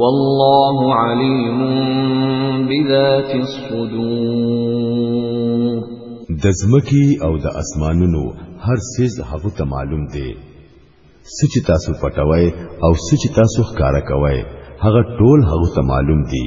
والله علیم بذات الصدور د زمکی او د اسمانونو هر سیز هغه ته معلوم دی سچ تاسو پټوي او سچ تاسو ښکارا کوي هغه ټول هغه ته معلوم دي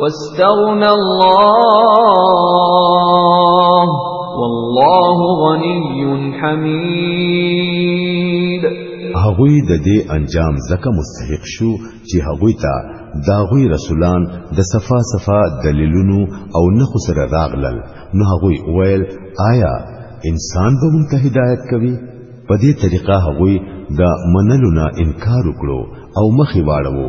واستغنى الله والله غني حميد هغوی د دې انجام زکه مستحق شو چې هغوی ته داغوی رسولان د صفا صفا دلیلونو او نخو سره راغلل نو هغوی ویل آیا انسان به مونږ ته هدایت کوي په دې طریقه هغوی د منلو نه انکار وکړو او مخې واړو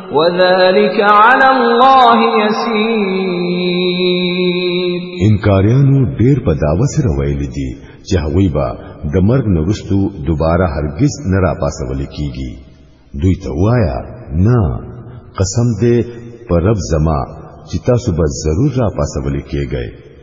وذلك على الله يسير انکاریانو ډیر په داوا سره ویل دي چې هغوی به د مرګ نورستو دوباره هرگز نه را پاسول کیږي دوی ته وایا نه قسم دې پر رب زما چې تاسو به ضرور را پاسول کیږئ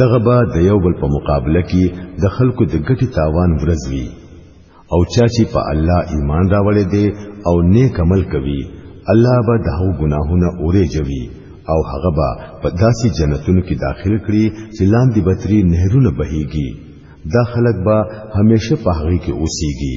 دغه به د یو بل په مقابله کې د خلکو د ګټي تاوان ورځ وي او چا چې په الله ایمان راوړی دی او نیک عمل کوي الله به د هغو ګناهونه اورې جوي او هغه به په داسې جنتونو کې داخل کړي چې لاندې بتري نهرونه بهيږي دا خلک به همیشه په هغه کې اوسيږي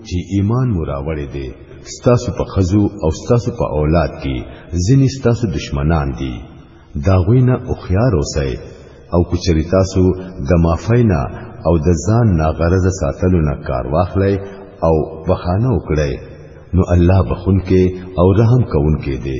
چې ایمان مو راوړی دی ستاسو په خزو او ستاسو په اولاد کې ځینې ستاسو دشمنان دي دا غوینه او خيار اوسئ او کچری تاسو د مافینا او د ځان ناغرض ساتلو نه کار واخلئ او بخانه وکړئ نو الله بخون کې او رحم کوون کې دی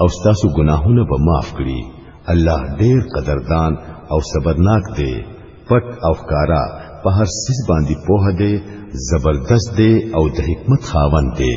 او ستاسو ګناهونه به معاف کړي الله ډیر قدردان او صبرناک دی پټ او ښکارا په هر سیس باندې پوه دی زبردست دی او د حکمت خاوند دی